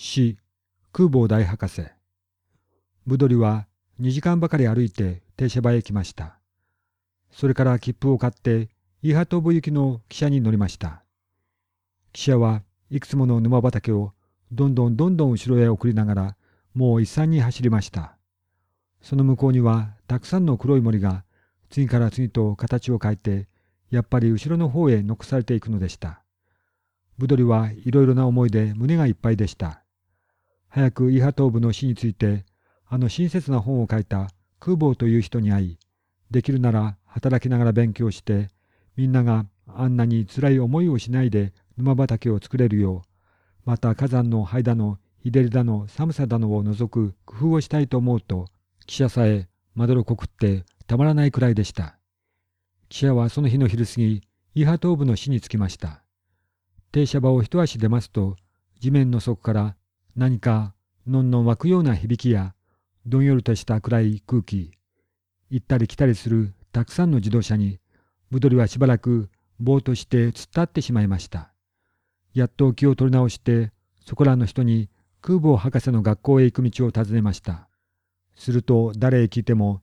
死、空母大博士。ブドリは2時間ばかり歩いて停車場へ来ました。それから切符を買ってイーハトブ行きの汽車に乗りました。汽車はいくつもの沼畑をどんどんどんどん後ろへ送りながらもう一山に走りました。その向こうにはたくさんの黒い森が次から次と形を変えてやっぱり後ろの方へ残されていくのでした。ブドリはいろいろな思いで胸がいっぱいでした。早くイーハトーブの死についてあの親切な本を書いた空母という人に会いできるなら働きながら勉強してみんながあんなに辛い思いをしないで沼畑を作れるようまた火山の灰だの日照りだの寒さだのを除く工夫をしたいと思うと記者さえまどろこくってたまらないくらいでした。記者はその日の昼過ぎイーハトーブの死に着きました。停車場を一足出ますと地面の底から何かのんのん湧くような響きやどんよりとした暗い空気行ったり来たりするたくさんの自動車にブドリはしばらくぼーとして突っ立ってしまいました。やっと気を取り直してそこらの人に空母博士の学校へ行く道を尋ねました。すると誰へ聞いても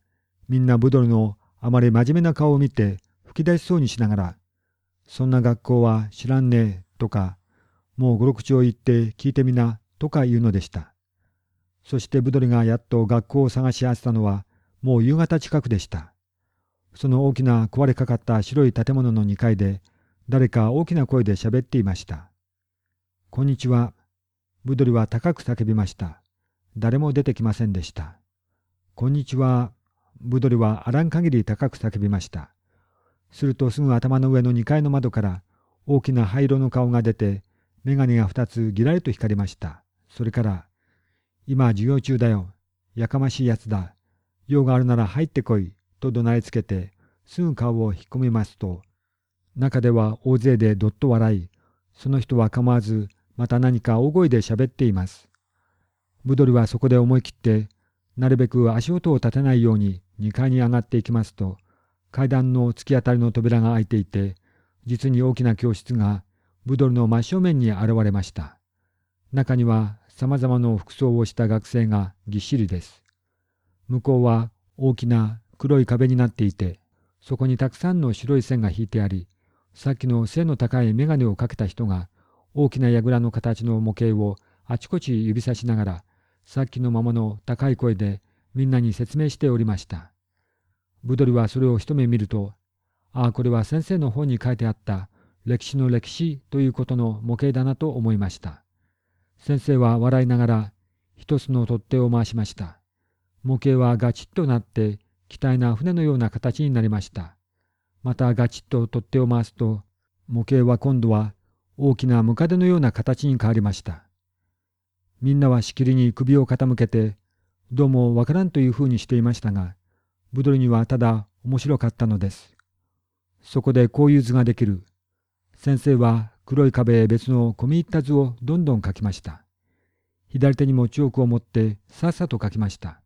みんなブドリのあまり真面目な顔を見て吹き出しそうにしながら「そんな学校は知らんねえ」とかもう五六丁言って聞いてみなとか言うのでした。そしてブドリがやっと学校を探し当てたのはもう夕方近くでした。その大きな壊れかかった白い建物の2階で誰か大きな声で喋っていました。こんにちは。ブドリは高く叫びました。誰も出てきませんでした。こんにちは。ブドリはあらん限り高く叫びました。するとすぐ頭の上の2階の窓から大きな灰色の顔が出て眼鏡が2つぎらりと光りました。それから、今授業中だよ。やかましいやつだ。用があるなら入ってこい。と怒鳴りつけて、すぐ顔を引っ込めますと、中では大勢でどっと笑い、その人は構わず、また何か大声で喋っています。ブドリはそこで思い切って、なるべく足音を立てないように2階に上がっていきますと、階段の突き当たりの扉が開いていて、実に大きな教室がブドルの真正面に現れました。中には様々な服装をした学生がぎっしりです。向こうは大きな黒い壁になっていて、そこにたくさんの白い線が引いてあり、さっきの背の高い眼鏡をかけた人が大きな櫓の形の模型をあちこち指さしながら、さっきのままの高い声でみんなに説明しておりました。ブドリはそれを一目見ると、ああ、これは先生の本に書いてあった歴史の歴史ということの模型だなと思いました。先生は笑いながら一つの取っ手を回しました。模型はガチッとなって機体な船のような形になりました。またガチッと取っ手を回すと模型は今度は大きなムカデのような形に変わりました。みんなはしきりに首を傾けてどうもわからんというふうにしていましたが、ブドリにはただ面白かったのです。そこでこういう図ができる。先生は黒い壁へ別の込み入った図をどんどん描きました。左手にもチョークを持ってさっさと描きました。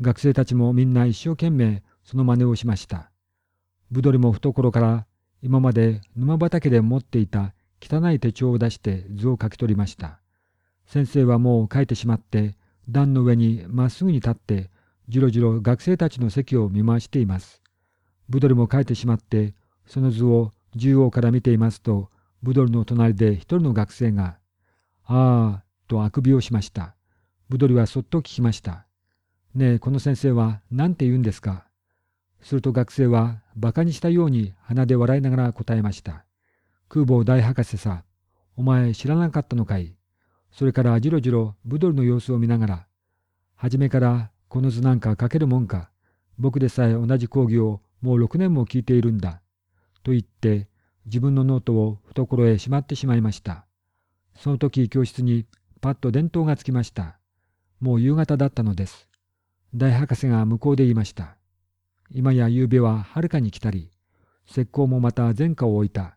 学生たちもみんな一生懸命その真似をしました。ブドリも懐から今まで沼畑で持っていた汚い手帳を出して図を描き取りました。先生はもう書いてしまって段の上にまっすぐに立ってじろじろ学生たちの席を見回しています。ブドリも書いてしまってその図を中央から見ていますとブドルの隣で一人の学生が「ああ」とあくびをしました。ブドリはそっと聞きました。ねえ、この先生は何て言うんですか？すると学生は馬鹿にしたように鼻で笑いながら答えました。空母大博士さ、お前知らなかったのかい？それからじろじろブドルの様子を見ながら、初めからこの図なんか書けるもんか？僕でさえ同じ講義をもう6年も聞いているんだ。と言って自分のノートを懐へしまってしまいました。その時教室にパッと電灯がつきました。もう夕方だったのです。大博士が向こうで言いました。今や夕べははるかに来たり、拙講もまた全課をおえた。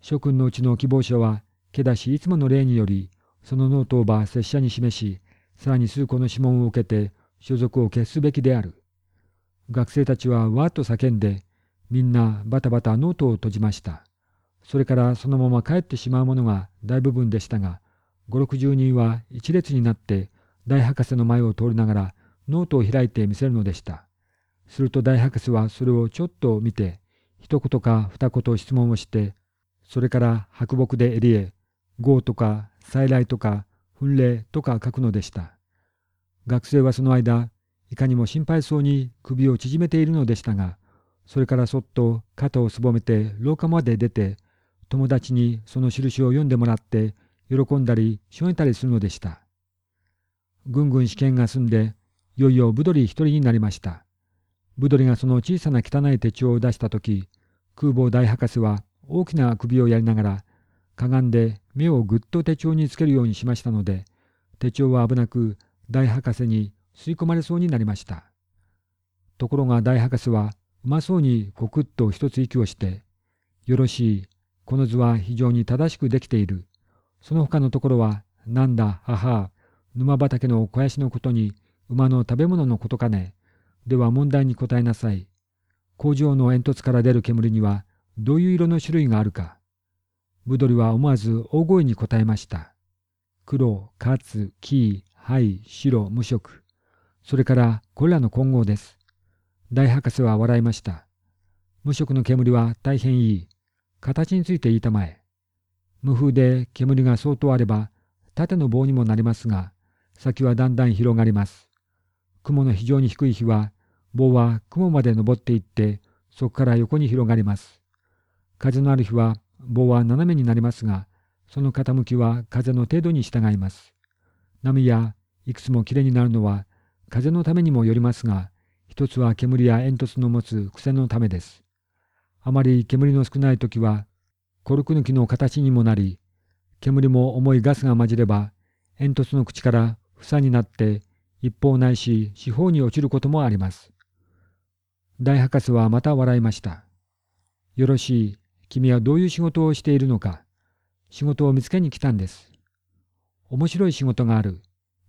諸君のうちの希望者は、けだしいつもの例により、そのノートをば拙者に示し、さらに数個の試問を受けて所属を決すべきである。学生たちはわーっと叫んで、みんなバタバタノートを閉じました。それからそのまま帰ってしまうものが大部分でしたが、五六十人は一列になって大博士の前を通りながらノートを開いて見せるのでした。すると大博士はそれをちょっと見て、一言か二言質問をして、それから白墨で襟へ、合とか再来とか奮励とか書くのでした。学生はその間、いかにも心配そうに首を縮めているのでしたが、それからそっと肩をすぼめて廊下まで出て、友達にその印を読んでもらって、喜んだりしょげたりするのでした。ぐんぐん試験が済んで、いよいよブドリ一人になりました。ブドリがその小さな汚い手帳を出したとき、空母大博士は大きな首をやりながら、かがんで目をぐっと手帳につけるようにしましたので、手帳は危なく大博士に吸い込まれそうになりました。ところが大博士はうまそうにコクッと一つ息をして、よろしい、この図は非常に正しくできている。その他のところは、なんだ、母、沼畑の肥やしのことに、馬の食べ物のことかね。では問題に答えなさい。工場の煙突から出る煙には、どういう色の種類があるか。ブドリは思わず大声に答えました。黒、カツ、キー、灰、白、無色。それからこれらの混合です。大博士は笑いました。無色の煙は大変いい。形について言いたまえ。無風で煙が相当あれば縦の棒にもなりますが、先はだんだん広がります。雲の非常に低い日は、棒は雲まで登っていって、そこから横に広がります。風のある日は棒は斜めになりますが、その傾きは風の程度に従います。波やいくつもきれになるのは風のためにもよりますが、一つは煙や煙突の持つ癖のためです。あまり煙の少ない時は、コルク抜きの形にもなり、煙も重いガスが混じれば、煙突の口から房になって一方ないし四方に落ちることもあります。大博士はまた笑いました。よろしい。君はどういう仕事をしているのか。仕事を見つけに来たんです。面白い仕事がある。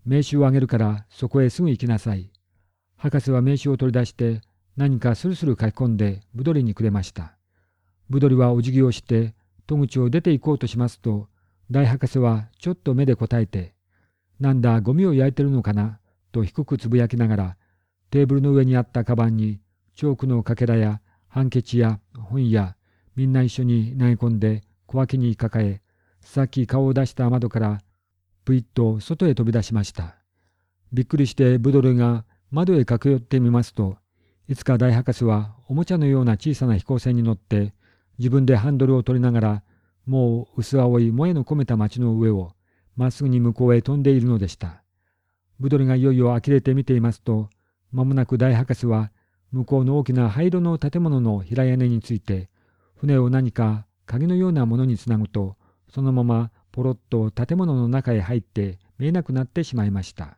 名刺をあげるからそこへすぐ行きなさい。博士は名刺を取り出して何かスルスル書き込んでブドリにくれました。ブドリはお辞儀をして戸口を出て行こうとしますと大博士はちょっと目で答えてなんだゴミを焼いてるのかなと低くつぶやきながらテーブルの上にあったカバンにチョークのかけらやハンケチや本やみんな一緒に投げ込んで小脇に抱え、さっき顔を出した窓からブイッと外へ飛び出しました。びっくりしてブドルが窓へ駆け寄ってみますと、いつか大博士はおもちゃのような小さな飛行船に乗って自分でハンドルを取りながらもう薄青い萌えの込めた街の上をまっすぐに向こうへ飛んでいるのでした。ブドルがいよいよ呆れて見ていますと、間もなく大博士は向こうの大きな灰色の建物の平屋根について船を何か鍵のようなものにつなぐと、そのままポロッと建物の中へ入って見えなくなってしまいました。